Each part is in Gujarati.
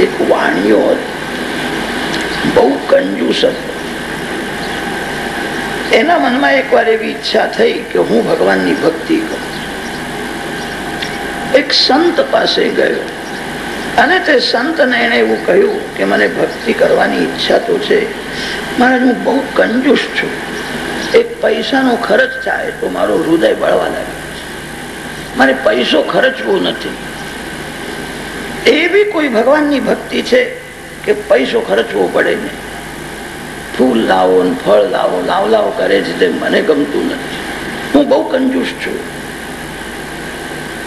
એક વાણીઓ બહુ કંજૂસ હતો એના મનમાં એકવાર એવી ઈચ્છા થઈ કે હું ભગવાનની ભક્તિ કરું. એક સંત પાસે ગયો. અને તે સંતને એને એવું કહ્યું કે મને ભક્તિ કરવાની ઈચ્છા તો છે મારે હું બહુ કંજૂસ છું. એક પૈસાનો ખર્ચ થાય તો મારું હૃદય બળવા લાગે મારે પૈસો ખર્ચવો નથી. એવી કોઈ ભગવાનની ભક્તિ છે કે પૈસો ખર્ચવો પડે નહીં ફૂલ લાવો ને ફળ લાવો, લાવ લાવ કરે છે તે મને ગમતું નથી. હું બહુ કંજૂસ છું.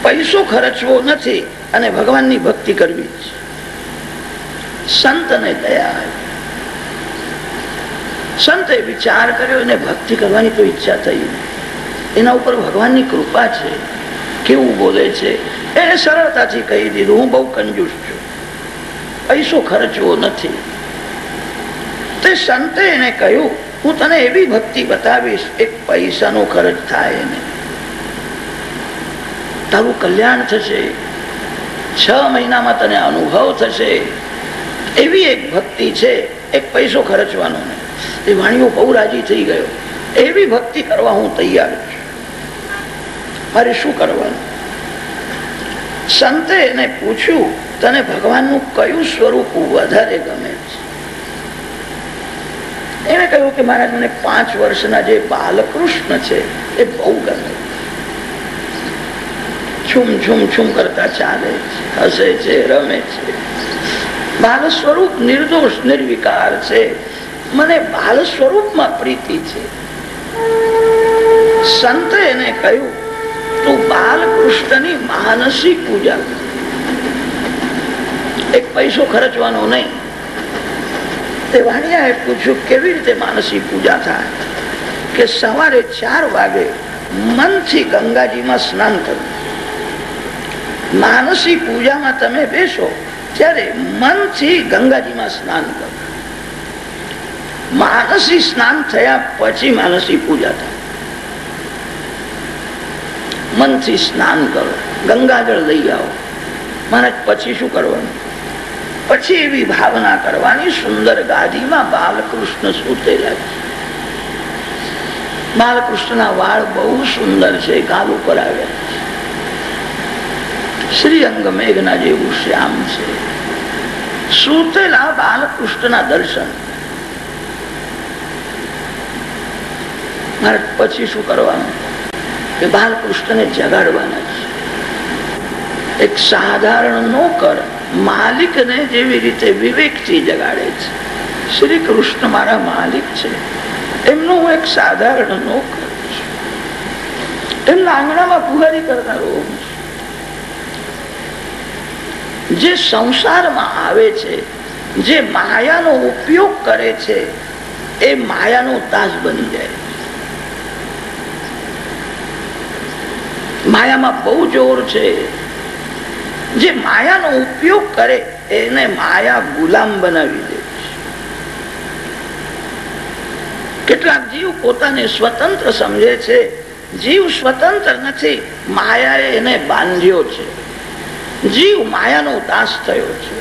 પૈસો ખર્ચવો નથી અને ભગવાનની ભક્તિ કરવી છે સંતને દયા આવી. સંતે વિચાર કર્યો એને ભક્તિ કરવાની તો ઈચ્છા થઈ. એના ઉપર ભગવાનની કૃપા છે. કેવું બોલે છે? એને સરળતાથી કહી દીધું, હું બહુ કંજૂસ છું. પૈસો ખર્ચવો નથી. તે સંતે એને કહ્યું, હું તને એવી ભક્તિ બતાવીશ, એક પૈસાનો ખર્ચ થાય નહીં. તારું કલ્યાણ થશે. છ મહિનામાં તને અનુભવ થશે. એવી એક ભક્તિ છે, એક પૈસો ખર્ચવાનો નહીં. એ વાણીઓ બહુ રાજી થઈ ગયો. એવી ભક્તિ કરવા હું તૈયાર છું. મારે શું કરવાનું? સંતે એને પૂછ્યું, તને ભગવાનનું કયું સ્વરૂપ વધારે ગમે છે? એને કહ્યું કે મારા મને પાંચ વર્ષના જે બાલકૃષ્ણ છે, એ બહુ ગમે છુમ છુમ છુમ કરતા ચાલે છે, હસે છે, રમે છે. બાલ સ્વરૂપ નિર્દોષ, નિર્વિકાર છે. મને બાલ સ્વરૂપમાં પ્રીતિ છે. સંતે એને કહ્યું તું બાલકૃષ્ણની માનસી પૂજા. એક પૈસો ખર્ચવાનો નહીં. તે વાણિયાએ પૂછ્યું, કેવી રીતે માનસી પૂજા થાય? કે સવારે ચાર વાગે મનથી ગંગાજીમાં સ્નાન કરવું માનસી પૂજામાં તમે બેસો, ત્યારે મનથી ગંગાજીમાં સ્નાન કરો. માનસી સ્નાન થયા પછી માનસી પૂજા થાય. મનથી સ્નાન કરો. ગંગાજળ લઈ આવો. મહારાજ, પછી શું કરવાનું? પછી એવી ભાવના કરવાની સુંદર ગાદીમાં બાલકૃષ્ણ સૂતેલા છે બાલકૃષ્ણના વાળ બહુ સુંદર છે, ગાલ ઉપર આવ્યા. શ્રી અંગ મેઘના જેવું શ્યામ છે. સૂતેલા બાલકૃષ્ણના દર્શન. મારે પછી શું કરવાનું? કે બાલકૃષ્ણને જગાડવાના છે. એક સાધારણ નોકર માલિકને જેવી રીતે વિવેકથી જગાડે છે. શ્રી કૃષ્ણ મારા માલિક છે. એમનો હું એક સાધારણ નોકર છું. એમના આંગણામાં પુહારી કરનારો હું છું. જે સંસારમાં આવે છે, જે માયાનો ઉપયોગ કરે છે, એ માયાનો દાસ બની જાય. માયામાં બહુ જોર છે. જે માયાનો ઉપયોગ કરે, એને માયા ગુલામ બનાવી દે કેટલાક જીવ પોતાને સ્વતંત્ર સમજે છે. જીવ સ્વતંત્ર નથી, માયાએ એને બાંધ્યો છે. જીવ માયાનો દાસ થયો છે.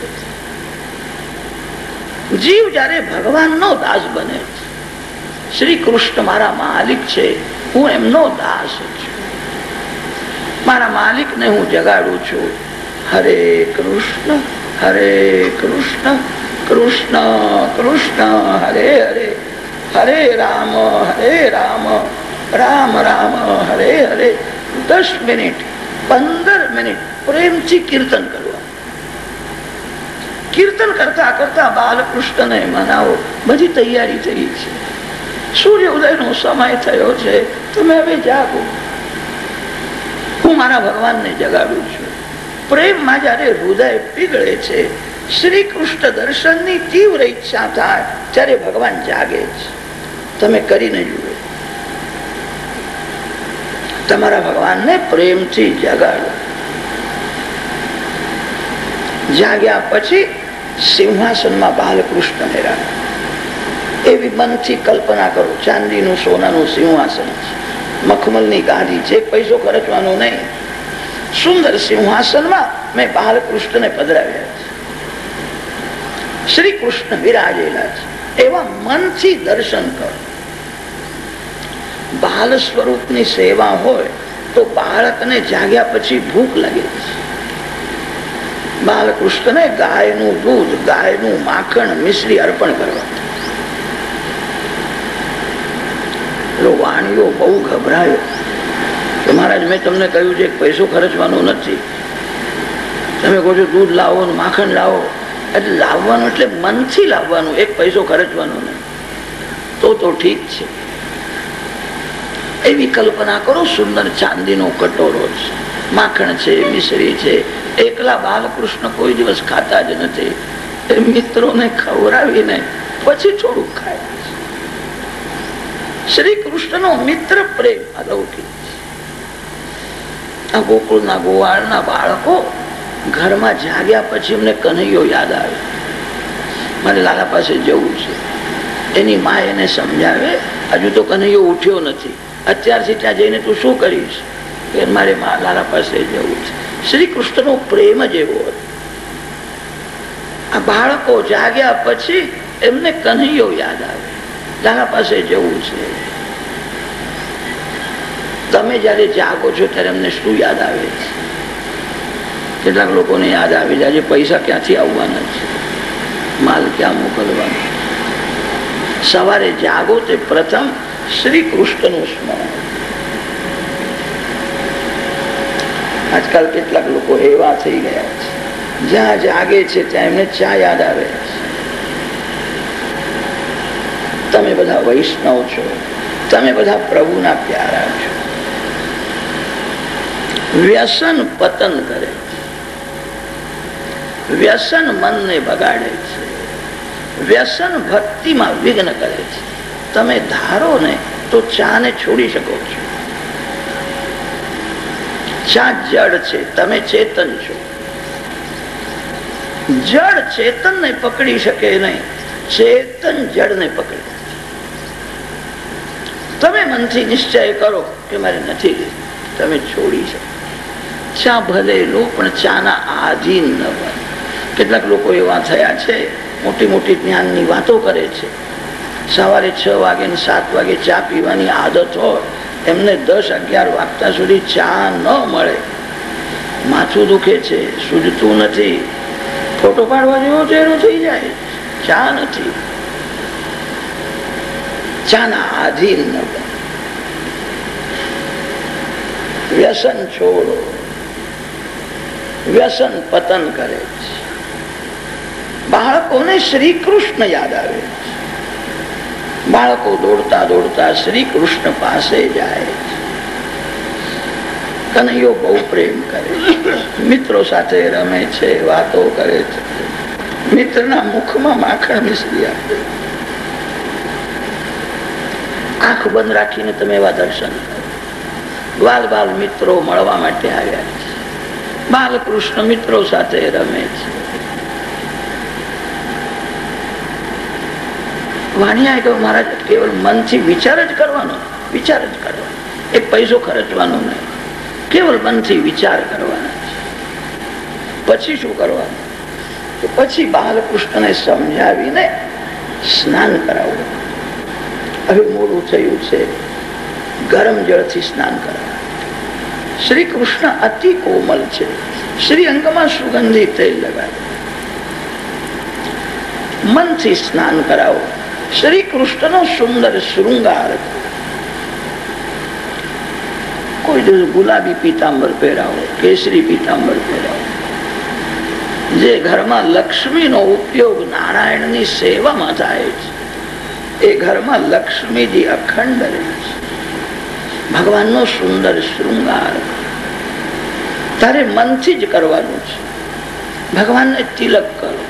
જીવ જયારે ભગવાનનો દાસ બને છે, શ્રી કૃષ્ણ મારા માલિક છે, હું એમનો દાસ છું. મારા માલિકને હું જગાડું છું. હરે કૃષ્ણ હરે કૃષ્ણ કૃષ્ણ કૃષ્ણ, હરે હરે હરે રામ હરે રામ રામ રામ, હરે હરે. દસ મિનિટ, પંદર મિનિટ પ્રેમથી કીર્તન કરવા. કીર્તન કરતા કરતા બાલકૃષ્ણને મનાવો. બધી તૈયારી થઈ છે. સૂર્ય ઉદયનો સમય થયો છે. તમે હવે જાગો. હું મારા ભગવાનને જગાડું છું. પ્રેમમાં જયારે હૃદય પીગળે છે શ્રી કૃષ્ણ દર્શનની તીવ્ર ઈચ્છા થાય ત્યારે ભગવાન જાગે છે. તમે કરીને જુઓ. તમારા ભગવાનને પ્રેમથી જગાડો. જાગ્યા પછી સિંહાસનમાં બાલકૃષ્ણને રાખો. એવી મનથી કલ્પના કરો, ચાંદીનું સોનાનું સિંહાસન છે. મખમલની ગાડી છે પૈસો ખર્ચવાનો નહીં, સુંદર સિંહાસનમાં મેં બાલકૃષ્ણને પધરાવ્યા છે. શ્રી કૃષ્ણ વિરાજેલા છે. એવા મનથી દર્શન કરો. બાલ સ્વરૂપની સેવા હોય તો બાળકને જાગ્યા પછી ભૂખ લાગે છે. બાલકૃષ્ણને ગાયનું દૂધ, ગાયનું માખણ મિશ્રી અર્પણ કરવા વાણીઓ બહુ ગભરાયો મહારાજ, મેં તમને કહ્યું છે પૈસો ખર્ચવાનો નથી. તમે કહો છો દૂધ લાવો માખણ લાવો. એટલે લાવવાનું એટલે મનથી લાવવાનું, એક પૈસો ખર્ચવાનો નહીં. તો તો ઠીક છે. એવી કલ્પના કરો, સુંદર ચાંદીનો કટોરો છે, માખણ છે, મિશ્રી છે. એકલા બાલકૃષ્ણ કોઈ દિવસ ખાતા જ નથી. એ મિત્રોને ખવડાવીને પછી થોડુંક ખાય. શ્રી કૃષ્ણનો મિત્ર પ્રેમ અલૌકિક આ ગોકુળના ગોવાળના બાળકો ઘરમાં જાગ્યા પછી એમને કનૈયો યાદ આવે. મારે લાલા પાસે જવું છે. એની મા એને સમજાવે, હજુ તો કનૈયો ઉઠ્યો નથી. અત્યારથી ત્યાં જઈને તું શું કરીશ? કે મારે મા લાલા પાસે જવું છે. શ્રી કૃષ્ણનો પ્રેમ જ એવો હતો. આ બાળકો જાગ્યા પછી એમને કનૈયો યાદ આવે. લાલા પાસે જવું છે. તમે જયારે જાગો છો ત્યારે અમને શું યાદ આવે છે? કેટલાક લોકોને યાદ આવે છે, આજે પૈસા ક્યાંથી આવવાના છે? માલ ક્યાં મોકલવાનો સવારે જાગો તે પ્રથમ શ્રી કૃષ્ણનું સ્મરણ. આજકાલ કેટલાક લોકો એવા થઈ ગયા છે. જ્યાં જાગે છે ત્યાં એમને ચા યાદ આવે તમે બધા વૈષ્ણવ છો. તમે બધા પ્રભુના પ્યારા છો. વ્યસન પતન કરે વ્યસન મનને બગાડે છે. વ્યસન ભક્તિમાં વિઘ્ન કરે છે. તમે ધારો ને તો ચાને છોડી શકો છો. ચા જડ છે, તમે ચેતન છો. જડ ચેતન ને પકડી શકે નહીં. ચેતન જડ ને પકડી. મનથી નિશ્ચય કરો કે મારે નથી તમે છોડી શકો ચા ભલે લો, પણ ચાના આધીન ન બને કેટલાક લોકો એવા થયા છે મોટી મોટી જ્ઞાનની વાતો કરે છે. સવારે છ વાગે ને સાત વાગે ચા પીવાની આદત હોય, એમને દસ અગિયાર વાગતા સુધી ચા ન મળે. માથું દુખે છે, સૂજતું નથી. ફોટો પાડવા જેવો ચહેરો થઈ જાય, ચા નથી. ચાના આધીન ન બને વ્યસન છોડો. વ્યસન પતન કરે છે. બાળકોને શ્રી કૃષ્ણ યાદ આવે છે. બાળકો દોડતા દોડતા શ્રી કૃષ્ણ પાસે જાય છે. કનૈયો બહુ પ્રેમ કરે છે. મિત્રો સાથે રમે છે, વાતો કરે છે. મિત્રના મુખમાં માખણ મિશ્રી આપે. આંખ બંધ રાખીને તમે એવા દર્શન કરો. બાલ બાલ મિત્રો મળવા માટે આવ્યા છે. બાલકૃષ્ણ મિત્રો સાથે રમે છે. વાણિયા કહ્યું મહારાજ, કેવળ મનથી વિચાર જ કરવાનો, વિચાર જ કરવાનો. એક પૈસો ખર્ચવાનો નહીં. કેવળ મનથી વિચાર કરવાના પછી શું કરવાનું? પછી બાલકૃષ્ણને સમજાવીને સ્નાન કરાવવું હવે મોડું થયું છે. ગરમ જળથી સ્નાન કરાવવું શ્રી કૃષ્ણ અતિ કોમલ છે. શ્રી અંગમાં સુગંધી તેલ લગાવે. મનથી સ્નાન કરાવો. શ્રી કૃષ્ણનો સુંદર શૃંગાર કોઈ દિવસ ગુલાબી પીતાંબર પહેરાવો, કેસરી પીતાંબર પહેરાવો. જે ઘરમાં લક્ષ્મીનો ઉપયોગ નારાયણની સેવામાં થાય છે, એ ઘરમાં લક્ષ્મીજી અખંડ રહે છે. ભગવાનનો સુંદર શૃંગાર. તારે મનથી જ કરવાનું છે. ભગવાનને તિલક કરો.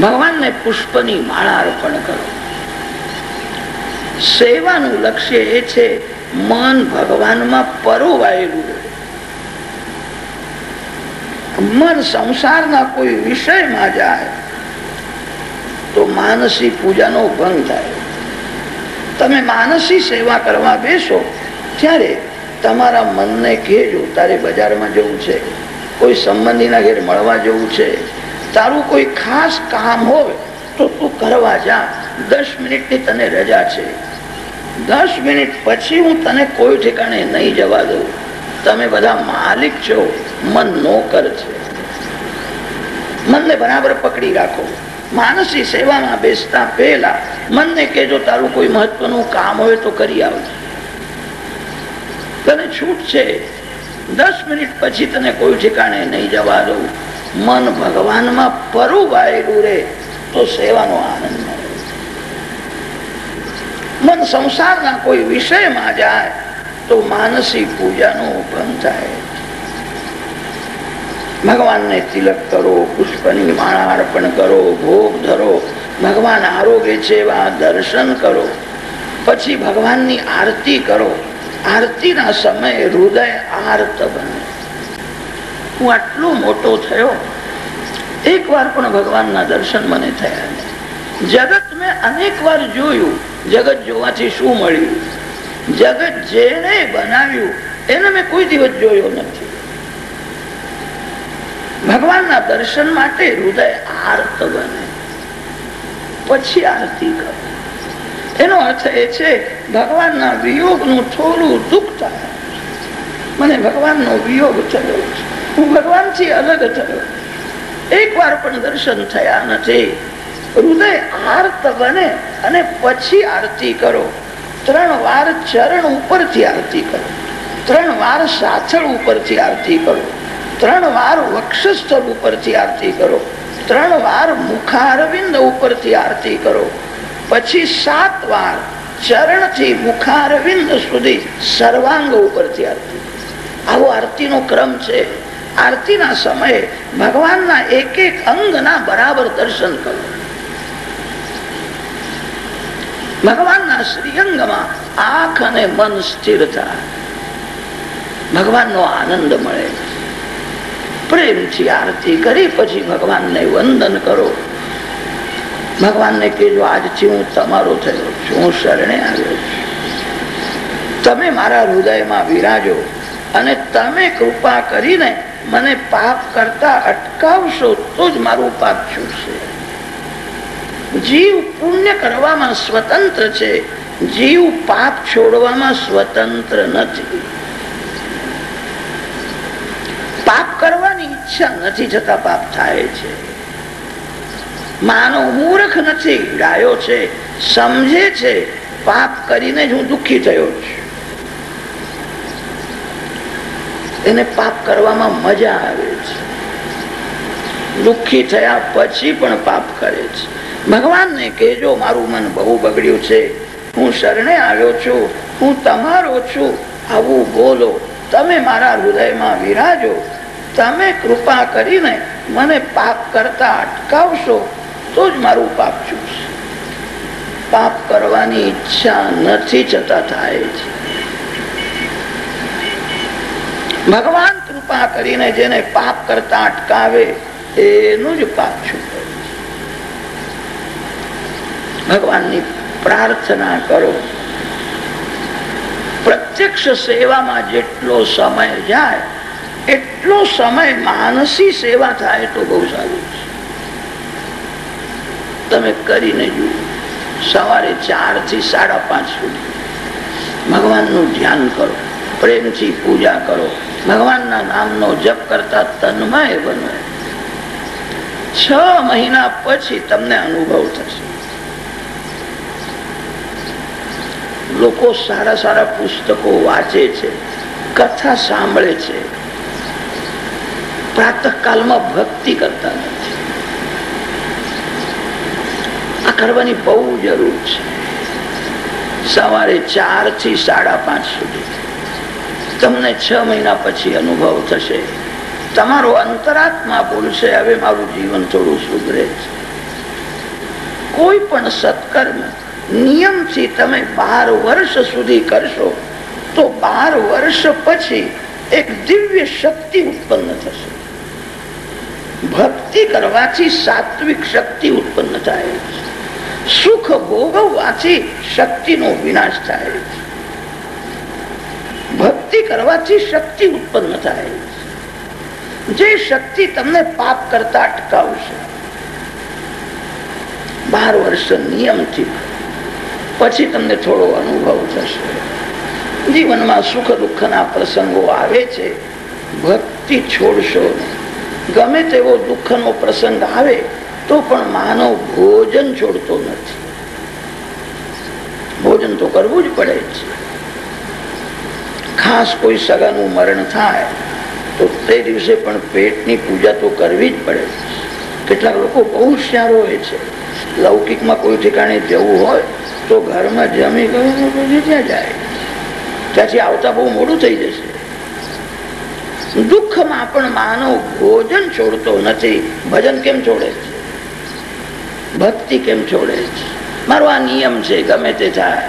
ભગવાનને પુષ્પની માળા અર્પણ કરો. સેવાનું લક્ષ્ય એ છે મન ભગવાનમાં પરોવાયેલું મન સંસારના કોઈ વિષયમાં જાય, તો માનસી પૂજાનો ભંગ થાય. તમે માનસી સેવા કરવા બેસો, ત્યારે તમારા મનને કહેજો તારે બજારમાં જવું છે. કોઈ સંબંધીના ઘેર મળવા જવું છે. તારું કોઈ ખાસ કામ હોય તો તું કરવા જા. દસ મિનિટની તને રજા છે. દસ મિનિટ પછી હું તને કોઈ ઠેકાણે નહીં જવા દઉં. તમે બધા માલિક છો. મન નોકર છે. મનને બરાબર પકડી રાખો. માનસી સેવામાં બેસતા પહેલા મનને કેજો તારું કોઈ મહત્વનું કામ હોય તો કરી આવજો. તને છૂટ છે. દસ મિનિટ પછી તને કોઈ ઠેકાણે નહીં જવા દઉં. મન ભગવાનમાં પરુવાયેલું રે તો સેવાનો આનંદ મળે. મન સંસારના કોઈ વિષયમાં જાય તો માનસિક પૂજાનો ભંગ થાય. ભગવાનને તિલક કરો, પુષ્પની માળા અર્પણ કરો, ભોગ ધરો, ભગવાન આરોગ્ય છે એવા દર્શન કરો. પછી ભગવાનની આરતી કરો. આરતીના સમયે હૃદય આર્ત બને. હું આટલો મોટો થયો. એક વાર પણ ભગવાનના દર્શન મને થયા જગત મેં અનેક વાર જોયું. જગત જોવાથી શું મળ્યું? જગત જેને બનાવ્યું, એને મેં કોઈ દિવસ જોયો નથી. ભગવાનના દર્શન માટે હૃદય આર્ત બને. પછી આરતી કરો. એનો અર્થ એ છે, ભગવાનના વિયોગનું થોડું દુઃખ થાય. મને ભગવાનનો વિયોગ થયો છે. હું ભગવાનથી અલગ થયો. એક વાર પણ દર્શન થયા નથી. હૃદય આર્ત બને અને પછી આરતી કરો. ત્રણ વાર ચરણ ઉપરથી આરતી કરો. ત્રણ વાર સાથળ ઉપરથી આરતી કરો. ત્રણ વાર વક્ષસ્થળ ઉપરથી આરતી કરો. ત્રણ વાર મુખારવિંદ ઉપરથી આરતી કરો. પછી સાત વાર ચરણથી મુખારવિંદ સુધી સર્વાંગ ઉપરથી આરતી આવો આરતીનો ક્રમ છે. આરતીના સમયે ભગવાનના એક એક અંગના બરાબર દર્શન કરો. ભગવાનના શ્રીઅંગમાં આંખ અને મન સ્થિર થાય. ભગવાનનો આનંદ મળે. પ્રેમથી આરતી કરી, પછી ભગવાનને વંદન કરો. ભગવાનને કહેજો આજથી હું તમારો થયો છું, હું શરણે આવ્યો છું. તમે મારા હૃદયમાં વિરાજો અને તમે કૃપા કરીને મને પાપ કરતા અટકાવશો, તો જ મારું પાપ છૂટશે. જીવ પુણ્ય કરવામાં સ્વતંત્ર છે. જીવ પાપ છોડવામાં સ્વતંત્ર નથી. પાપ કરવાની ઈચ્છા નથી થતા પાપ થાય છે. માનો મૂર્ખ નથી, ગાયો છે, સમજે છે, પાપ કરીને જ હું દુઃખી થયો છું. એને પાપ કરવામાં મજા આવે છે. દુઃખી થયા પછી પણ પાપ કરે છે. ભગવાનને કહેજો, મારું મન બહુ બગડ્યું છે. હું શરણે આવ્યો છું. હું તમારો છું. આવું બોલો. તમે મારા હૃદયમાં વિરાજો. તમે કૃપા કરીને મને પાપ કરતા અટકાવશો, તો જ મારું પાપ છૂટશે. પાપ કરવાની ઈચ્છા નથી, જતા થાય છે. ભગવાન કૃપા કરીને જેને પાપ કરતા અટકાવે, એનું જ પાપ છૂટે ભગવાનની પ્રાર્થના કરો. પ્રત્યક્ષ સેવામાં જેટલો સમય જાય એટલો સમય માનસી સેવા થાય તો બહુ સારું છે. તમે કરીને જુઓ, સવારે ચારથી સાડા પાંચ સુધી ભગવાનનું ધ્યાન કરો, પ્રેમથી પૂજા કરો, ભગવાનના નામનો જપ કરતા તન્મય બનો. છ મહિના પછી તમને અનુભવ થશે. લોકો સારા સારા પુસ્તકો વાંચે છે, કથા સાંભળે છે પ્રાતઃ કાલમાં ભક્તિ કરતા નથી. આ કરવાની બહુ જરૂર છે. સવારે ચારથી સાડા પાંચ સુધી. તમને છ મહિના પછી અનુભવ થશે. તમારો અંતરાત્મા બોલશે, હવે મારું જીવન થોડું સુધરે છે. કોઈ પણ સત્કર્મ નિયમથી તમે બાર વર્ષ સુધી કરશો, તો બાર વર્ષ પછી એક દિવ્ય શક્તિ ઉત્પન્ન થશે. ભક્તિ કરવાથી સાત્વિક શક્તિ ઉત્પન્ન થાય સુખ ભોગવવાથી શક્તિનો વિનાશ થાય ભક્તિ કરવાથી શક્તિ ઉત્પન્ન થાય જે શક્તિ તમને પાપ કરતા અટકાવશે. બાર વર્ષ નિયમથી પછી તમને થોડો અનુભવ થશે. જીવનમાં સુખ દુઃખના પ્રસંગો આવે છે. ભક્તિ છોડશો ગમે તેવો દુઃખનો પ્રસંગ આવે, તો પણ માનવ ભોજન છોડતો નથી. ભોજન તો કરવું જ પડે છે ખાસ કોઈ સગાનું મરણ થાય, તો તે દિવસે પણ પેટની પૂજા તો કરવી જ પડે. કેટલાક લોકો બહુ હોશિયાર હોય છે. લૌકિકમાં કોઈ ઠેકાણે જવું હોય, તો ઘરમાં જમી ગયું ત્યાં જાય. ત્યાંથી આવતા બહુ મોડું થઈ જશે. દુઃખમાં પણ માનવ ભોજન છોડતો નથી. ભજન કેમ છોડે છે? ભક્તિ કેમ છોડે છે? મારો આ નિયમ છે, ગમે તે થાય.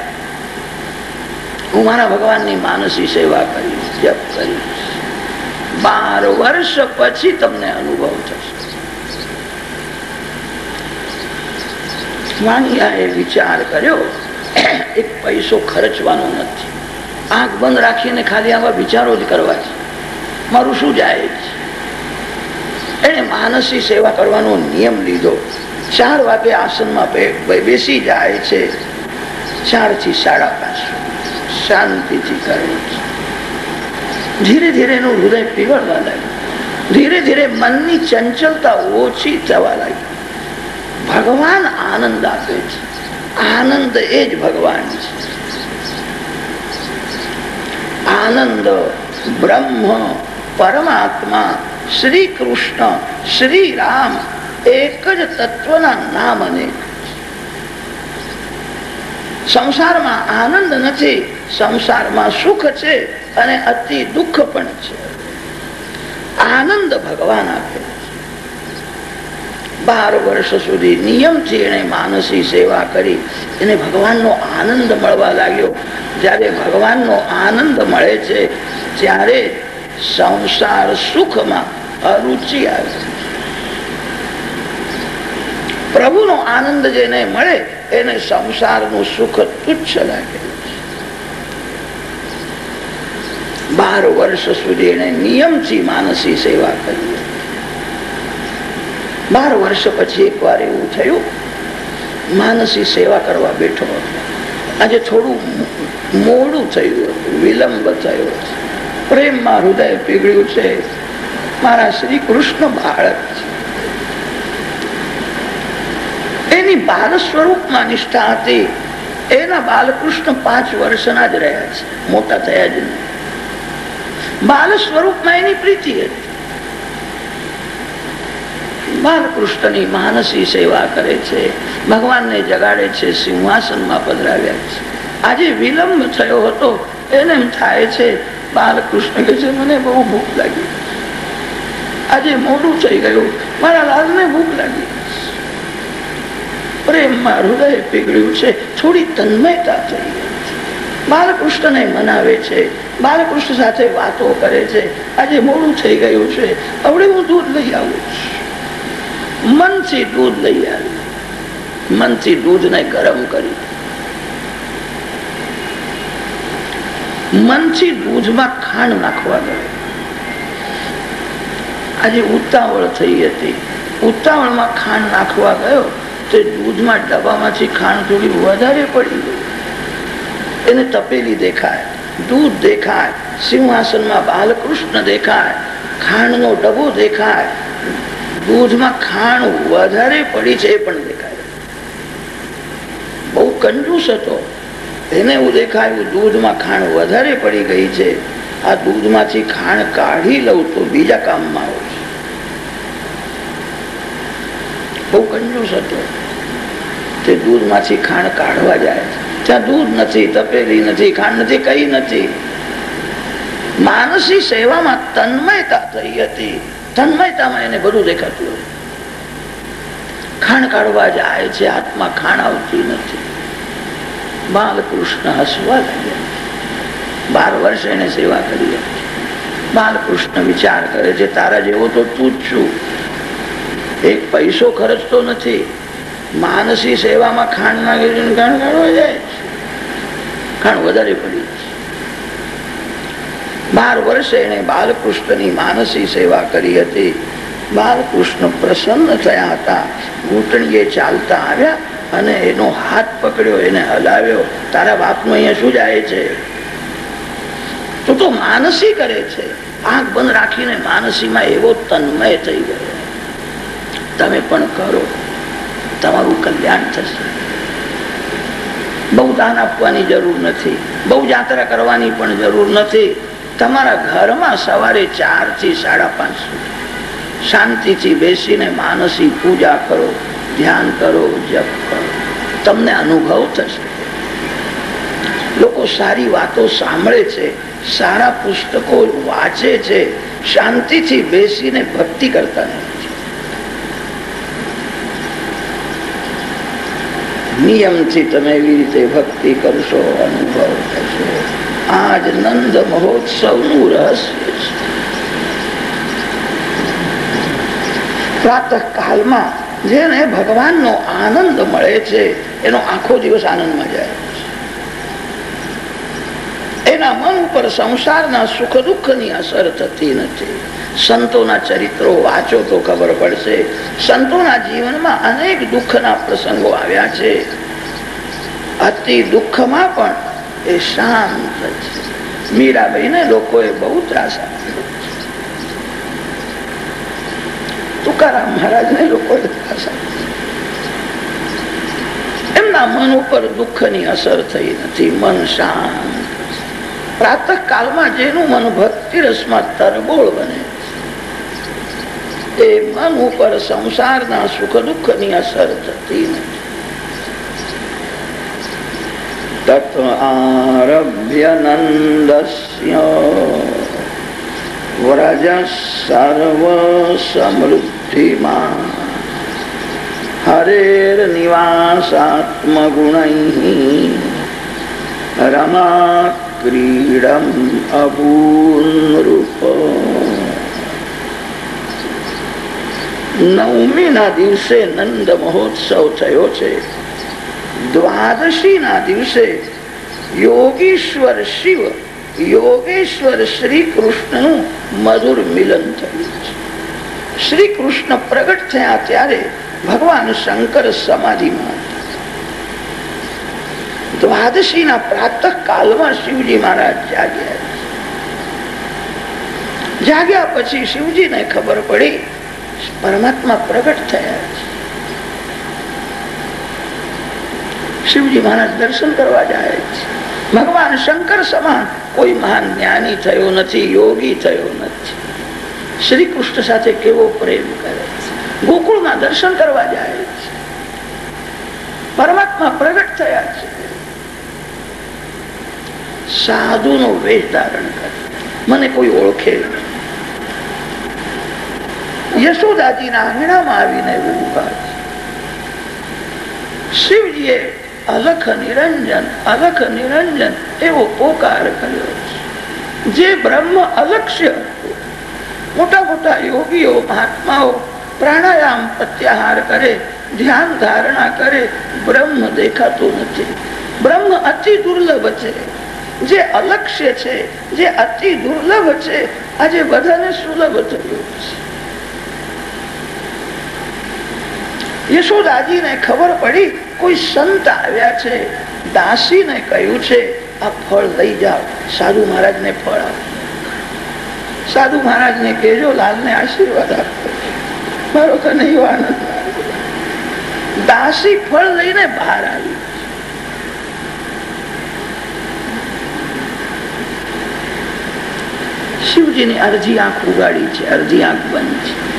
હું મારા ભગવાનની માનસી સેવા કરીશ, જપ કરીશ. બાર વર્ષ પછી તમને અનુભવ થશે. વાણિયાએ વિચાર કર્યો, એક પૈસો ખર્ચવાનો નથી. આંખ બંધ રાખીને ખાલી આવા વિચારો જ કરવા છે. મારું શું જાય એને માનસી સેવા કરવાનો નિયમ લીધો. ચાર વાગે આસનમાં બેસી જાય છે. ચારથી સાડા પાંચ. શાંતિથી કરે છે. ધીરે ધીરે એનું હૃદય પીવડવા લાગ્યું. ધીરે ધીરે મનની ચંચલતા ઓછી થવા લાગી. ભગવાન આનંદ આપે છે. આનંદ એ જ ભગવાન છે. આનંદ બ્રહ્મ પરમાત્મા શ્રી કૃષ્ણ શ્રી રામ એક જ તત્વના નામ અને સંસારમાં આનંદ નથી, સંસારમાં સુખ છે અને અતિ દુઃખ પણ છે. આનંદ ભગવાન આપે બાર વર્ષ સુધી નિયમથી એને માનસી સેવા કરી, એને ભગવાનનો આનંદ મળવા લાગ્યો. જ્યારે ભગવાનનો આનંદ મળે છે, ત્યારે સંસાર સુખમાં અરુચિ આવે. પ્રભુનો આનંદ જેને મળે, એને સંસારનું સુખ તુચ્છ લાગે. બાર વર્ષ સુધી એને નિયમથી માનસી સેવા કરી. બાર વર્ષ પછી એક વાર એવું થયું, માનસી સેવા કરવા બેઠો આજે થોડું મોડું થયું હતું વિલંબ થયો. પ્રેમમાં હૃદય પીગળ્યું છે. મારા શ્રી કૃષ્ણ બાળક છે. એની બાલ સ્વરૂપમાં નિષ્ઠા હતી. એના બાલકૃષ્ણ પાંચ વર્ષના જ રહ્યા છે. મોટા થયા જ નહીં. બાલ સ્વરૂપમાં એની પ્રીતિ હતી. બાલકૃષ્ણની માનસી સેવા કરે છે. ભગવાનને જગાડે છે, સિંહાસનમાં પધરાવ્યા છે. આજે વિલંબ થયો હતો. એને એમ થાય છે બાલકૃષ્ણ કહે છે, મને બહુ ભૂખ લાગી. આજે મોડું થઈ ગયું. મારા લાલને ભૂખ લાગી. પ્રેમમાં હૃદય પીગળ્યું છે. થોડી તન્મયતા થઈ ગઈ બાલકૃષ્ણને મનાવે છે. બાલકૃષ્ણ સાથે વાતો કરે છે. આજે મોડું થઈ ગયું છે. હવે હું દૂધ લઈ આવું મનથી દૂધ લઈ આવ્યું મનથી દૂધને ગરમ કરી. મનથી દૂધમાં ખાંડ નાખવા ગયો આજે ઉતાવળ થઈ હતી. ઉતાવળમાં ખાંડ નાખવા ગયો, તે દૂધમાં ડબ્બામાંથી ખાંડ થોડી વધારે પડી ગઈ. એને તપેલી દેખાય, દૂધ દેખાય, સિંહાસનમાં બાલકૃષ્ણ દેખાય, ખાંડનો ડબ્બો દેખાય. દૂધમાં ખાંડ વધારે પડી છે એ પણ દેખાય. બહુ કંજૂસ હતો. એને એવું દેખાયું, દૂધમાં ખાંડ વધારે પડી ગઈ છે. આ દૂધમાંથી ખાંડ કાઢી લઉં તો બીજા કામમાં આવશે બહુ કંજૂસ હતો. તે દૂધમાંથી ખાંડ કાઢવા જાય ત્યાં દૂધ નથી, તપેલી નથી, ખાંડ નથી, કઈ નથી. માનસી સેવામાં તન્મયતા થઈ હતી. તન્મયતામાં એને બધું દેખાતું ખાંડ કાઢવા જાય છે, હાથમાં ખાંડ આવતી નથી. બાલકૃષ્ણ હસવા લાગ્યા. બાર વર્ષ એને સેવા કરી બાલકૃષ્ણ વિચાર કરે છે, તારા જેવો તો તું છું. એક પૈસો ખર્ચતો નથી. માનસી સેવામાં ખાંડ નાખી છે ખાંડ કાઢવા જાય ખાંડ વધારે પડી બાર વર્ષે એને બાલકૃષ્ણની માનસી સેવા કરી હતી. બાલકૃષ્ણ પ્રસન્ન થયા હતા. ઘૂંટણીએ ચાલતા આવ્યા. અને એનો હાથ પકડ્યો, એને હલાવ્યો. તારા બાપનું અહીંયા શું જાય છે? તું તો માનસી કરે છે. આંખ બંધ રાખીને માનસીમાં એવો તન્મય થઈ ગયો. તમે પણ કરો. તમારું કલ્યાણ થશે. બહુ દાન આપવાની જરૂર નથી. બહુ યાત્રા કરવાની પણ જરૂર નથી. તમારા ઘરમાં સવારે ચારથી સાડા પાંચ સુધી શાંતિથી બેસીને માનસી પૂજા કરો. ધ્યાન કરો, જપ કરો. તમને અનુભવ થશે. લોકો સારી વાતો સાંભળે છે, સારા પુસ્તકો વાંચે છે, શાંતિથી બેસીને ભક્તિ કરતા નથી. નિયમથી તમે એવી રીતે ભક્તિ કરશો, અનુભવ થશે. આજ નંદ મહોત્સવનું રહસ્ય છે. પ્રાતઃ કાલમાં જેને ભગવાનનો આનંદ મળે છે, એનો આખો દિવસ આનંદમાં જાય એના મન ઉપર સંસારના સુખ દુઃખની અસર થતી નથી. સંતોના ચરિત્રો વાંચો તો ખબર પડશે. સંતોના જીવનમાં અનેક દુઃખના પ્રસંગો આવ્યા છે. અતિ દુઃખમાં પણ એ શાંત છે. મીરાબાઈને લોકોએ બહુ ત્રાસ આપ્યો. તુકારામ મહારાજને ત્રાસ એમના મન ઉપર દુઃખની અસર થઈ નથી. મન શાંત પ્રાતઃ કાલમાં જેનું મન ભક્તિ રસમાં તરબોળ બને એ મન ઉપર સંસારના સુખ દુઃખની અસર થતી નથી. તત આરભ્ય નંદસ્ય. વ્રજ સર્વ સમૃદ્ધિમાં હરેર નિવાસાત્મ ગુણૈ રમા ક્રીડમ અભૂનૃપ નવમી ના દિવસે નંદ મહોત્સવ થયો છે દ્વાદશી ના દિવસે યોગીશ્વર શિવ યોગેશ્વર શ્રી કૃષ્ણનું મધુર મિલન થયું છે શ્રી કૃષ્ણ પ્રગટ થયા ત્યારે ભગવાન શંકર સમાધિમાં દ્વાદશી ના પ્રાતઃ કાલમાં શિવજી મહારાજ જાગ્યા. જાગ્યા પછી શિવજીને ખબર પડી, પરમાત્મા પ્રગટ થયા છે. શિવજી મહારાજ દર્શન કરવા જાય છે. ભગવાન શંકર સમાન કોઈ મહાન જ્ઞાની થયો નથી, યોગી થયો નથી. શ્રી કૃષ્ણ સાથે કેવો પ્રેમ કરે છે? ગોકુળમાં દર્શન કરવા જાય છે. પરમાત્મા પ્રગટ થયા છે. સાધુ નો વેશ ધારણ કરે. મને કોઈ ઓળખે યશોદાજીના આંગણામાં આવીને ઊભા શિવજીએ અલખ નિરંજન અલખ નિરંજન એવો પોકાર કર્યો છે. જે બ્રહ્મ અલક્ષ્ય મોટા મોટા યોગીઓ મહાત્માઓ પ્રાણાયામ પ્રત્યાહાર કરે, ધ્યાન ધારણા કરે, બ્રહ્મ દેખાતું નથી. બ્રહ્મ અતિ દુર્લભ છે. જે અલક્ષ્ય છે, જે અતિ દુર્લભ છે, આજે બધાને સુલભ થયું છે. યશોદાજીને ખબર પડી, કોઈ સંત આવ્યા છે. દાસીને કહ્યું છે, આ ફળ લઈ જાઓ. સાધુ મહારાજને ફળ આપો. સાધુ મહારાજ ને કેજો લાલ ને આશીર્વાદ આપો. મારો નહીં આનંદ દાસી ફળ લઈને બહાર આવી શિવજીની અરજી આંખ ઉગાડી છે, અરજી આંખ બંધ છે.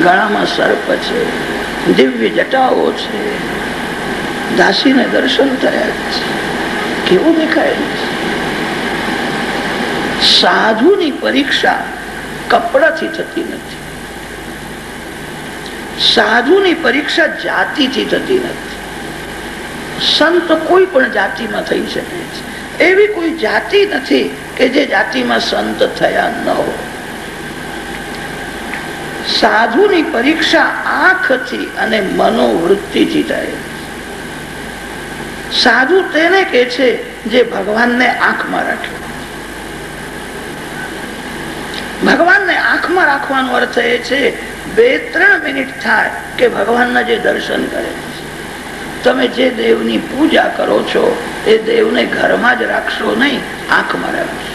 ગળામાં સર્પ છે, દિવ્ય જટાઓ છે. દાસીને દર્શન થયા છે. કેવું દેખાય છે? સાધુની પરીક્ષા કપડાથી થતી નથી. સાધુની પરીક્ષા જાતિથી થતી નથી. સંત કોઈ પણ જાતિમાં થઈ શકે છે. એવી કોઈ જાતિ નથી કે જે જાતિમાં સંત થયા ન હોય. સાધુની પરીક્ષા આંખથી અને મનોવૃત્તિથી થાય. સાધુ તેને કે છે જે ભગવાનને આંખમાં રાખે. ભગવાનને આંખમાં રાખવાનો અર્થ એ છે, બે ત્રણ મિનિટ થાય કે ભગવાનના જે દર્શન કરે તમે જે દેવની પૂજા કરો છો, એ દેવને ઘરમાં જ રાખશો નહીં, આંખમાં રાખશો.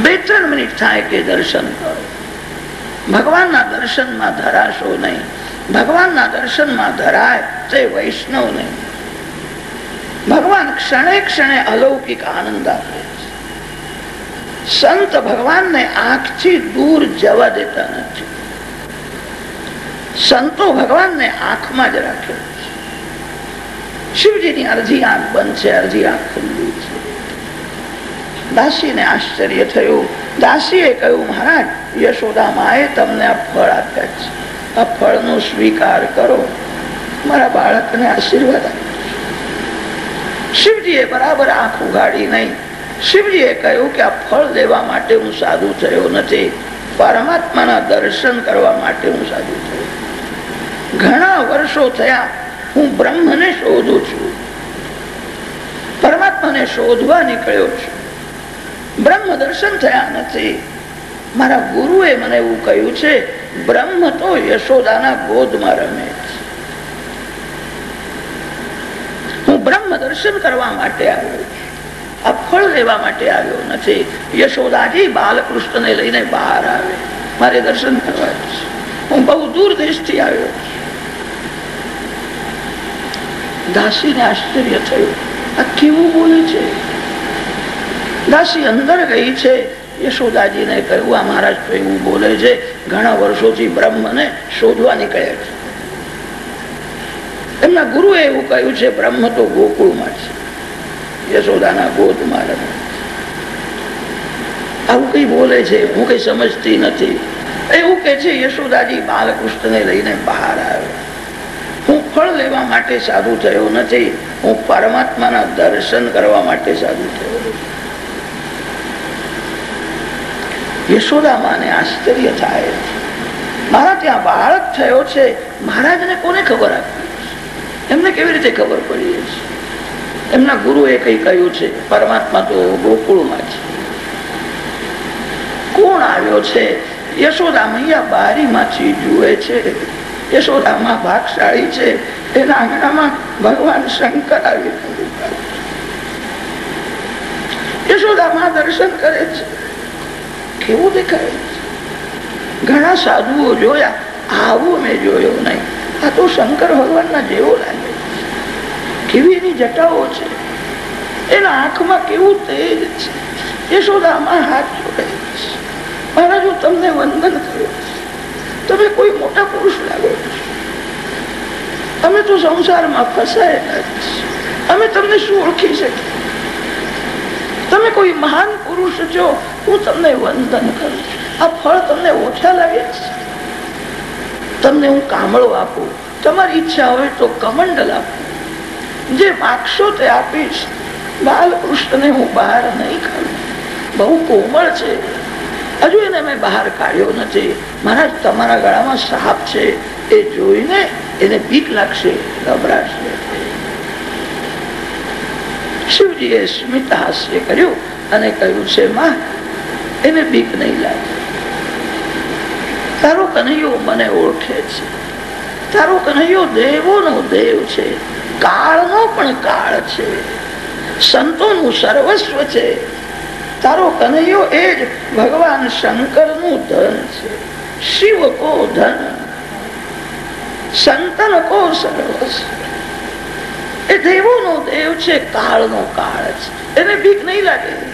બે ત્રણ મિનિટ થાય કે દર્શન કરો. ભગવાનના દર્શનમાં ધરાશો નહીં. ભગવાનના દર્શનમાં ધરાય તે વૈષ્ણવ નહીં. ભગવાન ક્ષણે ક્ષણે અલૌકિક આનંદ આપે. સંત ભગવાનને આંખથી દૂર જવા દેતા નથી. સંતો ભગવાનને આંખમાં જ રાખે શિવજીની અરજી આંખ બંધ છે અરજી આંખ ખુલ્લી છે. દાસીને આશ્ચર્ય થયું. દાસીએ કહ્યું, મહારાજ, યશોદા માએ તમને આ ફળ આપ્યા છે. આ ફળનો સ્વીકાર કરો. મારા બાળકને આશીર્વાદ આપ્યો શિવજીએ બરાબર આંખ ઉગાડી નહીં. શિવજીએ કહ્યું કે આ ફળ લેવા માટે હું સાધુ થયો નથી. પરમાત્માના દર્શન કરવા માટે હું સાધુ થયો. ઘણા વર્ષો થયા હું બ્રહ્મને શોધું છું. પરમાત્માને શોધવા નીકળ્યો છું. બ્રહ્મ દર્શન થયા નથી. મારા ગુરુએ મને એવું કહ્યું છે, બ્રહ્મ તો યશોદાના ગોદમાં રમે હું બ્રહ્મ દર્શન કરવા માટે આવ્યો છું. આ ફળ લેવા માટે આવ્યો નથી. યશોદાજી બાલકૃષ્ણને લઈને બહાર આવે. મારે દર્શન કરવા હું બહુ દૂર દેશથી આવ્યો દાસીને આશ્ચર્ય થયું. આ કેવું બોલે છે? દાસી અંદર ગઈ છે. યશોદાજીને કહ્યું, આ મહારાજ એવું બોલે છે. ઘણા વર્ષોથી બ્રહ્મને શોધવા નીકળ્યા છે. એમના ગુરુએ એવું કહ્યું છે, બ્રહ્મ તો ગોકુળમાં છે. યશોદાના ગોદમાં રમે આવું કઈ બોલે છે? હું કઈ સમજતી નથી. એવું કે છે, યશોદાજી બાલકૃષ્ણને લઈને બહાર આવ્યો. હું ફળ લેવા માટે સાધુ થયો નથી. હું પરમાત્માના દર્શન કરવા માટે સાધુ થયો યશોદામાને આશ્ચર્ય થાય મારા ત્યાં બાળક થયો છે. મહારાજને કોને ખબર આપી એમને કેવી રીતે ખબર પડી છે એમના ગુરુએ કઈ કહ્યું છે? પરમાત્મા તો ગોકુળમાં છે. કોણ આવ્યો છે? યશોદા મૈયા બારીમાંથી જુએ છે. યશોદામાં ભાગશાળી છે. એના આંગણામાં ભગવાન શંકર આવી યશોદામાં દર્શન કરે છે. કેવું દેખાય? ઘણા સાધુઓ જોયા. આવું મેં જોયો નહીં. આ તો શંકર ભગવાનના જેવો લાગે. કેવી એની જટાઓ છે? એના આંખમાં કેવું તેજ છે? યશોદામાં હાથ જોડાય છે. મહારાજ, હું તમને વંદન કર્યો તમે કોઈ મોટા પુરુષ લાગો અમે તો સંસારમાં ફસાયેલા અમે તમને શું ઓળખી શકીએ? તમે કોઈ મહાન પુરુષ છો, હું તમને વંદન કરું આ ફળ તમને ઓછા લાગે છે? તમને હું કામળો આપું. તમારી ઈચ્છા હોય તો કમંડલ આપું. જે માગશો તે આપીશ, બાલકૃષ્ણને હું બહાર નહીં કાઢું. બહુ કોમળ છે. હજુ એને મેં બહાર કાઢ્યો નથી. મહારાજ, તમારા ગળામાં સાપ છે. એ જોઈને એને બીક લાગશે, ગભરાશે. શિવજીએ સ્મિત હાસ્ય કર્યું અને કહ્યું, છે માં, એને બીક નહીં લાગે. તારો કનૈયો મને ઓળખે છે. તારો કનૈયો દેવોનો દેવ છે. કાળનો પણ કાળ છે. સંતોનું સર્વસ્વ છે. તારો કનૈયો એ જ ભગવાન શંકરનું ધન છે. શિવ કો ધન. સંતન કો સર્વસ્વ. એ દેવોનો દેવ છે, કાળનો કાળ છે. એને બીક નહીં લાગે.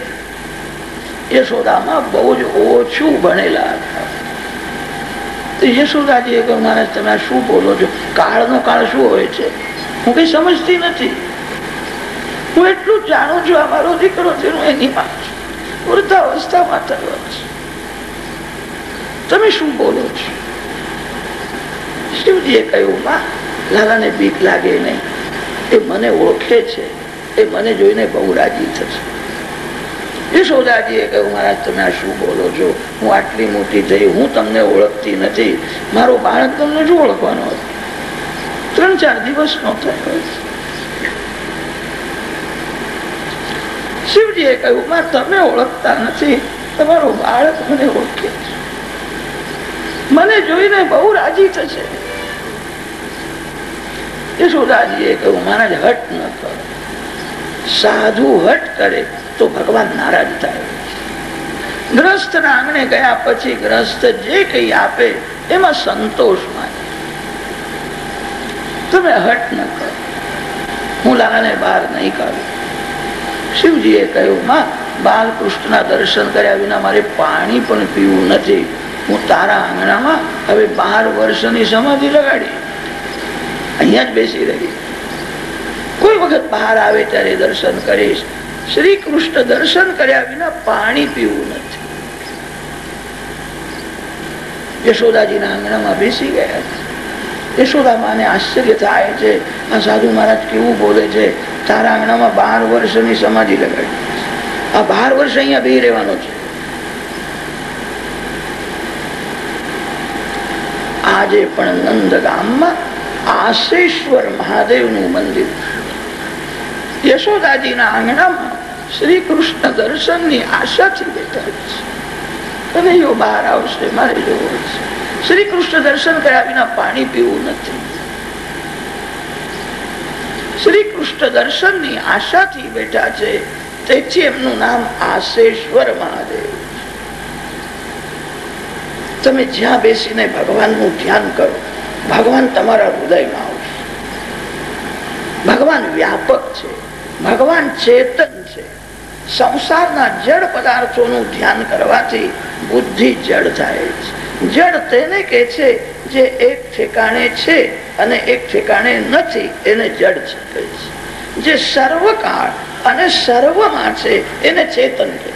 યશોદામાં બહુ જ ઓછું ભણેલા હતા. યશોદાજીએ કહ્યું, મહારાજ, તમે શું બોલો છો? કાળનો કાળ શું હોય છે? હું કઈ સમજતી નથી. હું એટલું જાણું છું આ મારો દીકરો છે એની માં વૃદ્ધાવસ્થામાં થયો છે. તમે શું બોલો છો? શિવજીએ કહ્યું, માં, લાલાને બીક લાગે નહીં. એ મને ઓળખે છે. એ મને જોઈને બહુ રાજી થશે. યશોદાજીએ કહ્યું, મહારાજ, તમે આ શું બોલો છો? હું આટલી મોટી થઈ, હું તમને ઓળખતી નથી. મારો બાળક તમને શું ઓળખવાનો હતો? ત્રણ ચાર દિવસ નો થયો શિવજીએ કહ્યું, માં, તમે ઓળખતા નથી. તમારો બાળક મને ઓળખે મને જોઈને બહુ રાજી થશે. યશોદાજીએ કહ્યું, મહારાજ, હટ ન કરો. સાધુ હટ કરે તો ભગવાન નારાજ થાય. ગ્રસ્ત આંગણે ગયા પછી ગ્રસ્ત જે કઈ આપે, એમાં સંતોષ માને તમે હટ ન કરો. હું લાલાને બહાર નહીં કાઢું. શિવજીએ કહ્યું, માં, બાલકૃષ્ણના દર્શન કર્યા વિના મારે પાણી પણ પીવું નથી. હું તારા આંગણામાં હવે બાર વર્ષની સમાધિ લગાડી. અહીંયા જ બેસી રહી. કોઈ વખત બહાર આવે ત્યારે દર્શન કરીશ. શ્રી કૃષ્ણ દર્શન કર્યા વિના પાણી પીવું નથી. યશોદાજીના આંગણામાં બેસી ગયા યશોદા આશ્ચર્ય થાય છે. આ સાધુ મહારાજ કેવું બોલે છે? તારા આંગણામાં બાર વર્ષની સમાધિ લગાડી આ બાર વર્ષ અહીંયા બે રહેવાનો છે. આજે પણ નંદ ગામમાં આશેશ્વર મહાદેવનું મંદિર યશોદાજીના આંગણામાં શ્રી કૃષ્ણ દર્શનની આશાથી બેઠા છે. કનૈયો બહાર આવશે, મારે જોવો છે. શ્રી કૃષ્ણ દર્શન કર્યા વિના પાણી પીવું નથી. શ્રી કૃષ્ણ દર્શનની આશાથી બેઠા છે, તેથી એમનું નામ આશેશ્વર મહાદેવ તમે જ્યાં બેસીને ભગવાનનું ધ્યાન કરો, ભગવાન તમારા હૃદયમાં આવશે. ભગવાન વ્યાપક છે, ભગવાન ચેતન છે. સંસારના જડ પદાર્થોનું ધ્યાન કરવાથી બુદ્ધિ જડ થાય છે. જડ તેને કે છે જે એક ઠેકાણે છે અને એક ઠેકાણે નથી, એને જડ છે જે સર્વકાળ અને સર્વમાં છે, એને ચેતન કહે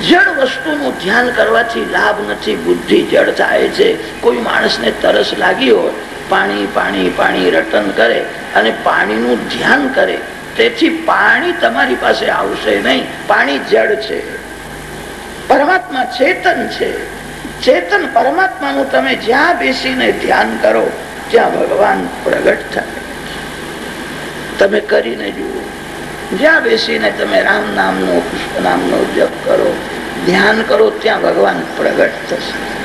જળ વસ્તુનું ધ્યાન કરવાથી લાભ નથી, બુદ્ધિ જળ થાય છે. કોઈ માણસને તરસ લાગી હોય, પાણી પાણી પાણી રટન કરે અને પાણીનું ધ્યાન કરે, તેથી પાણી તમારી પાસે આવશે નહીં. પાણી જળ છે. પરમાત્મા ચેતન છે. ચેતન પરમાત્માનું તમે જ્યાં બેસીને ધ્યાન કરો, ત્યાં ભગવાન પ્રગટ થાય. તમે કરીને જુઓ. જ્યાં બેસીને તમે રામ નામનો, કૃષ્ણ નામનો જપ કરો, ધ્યાન કરો, ત્યાં ભગવાન પ્રગટ થશે.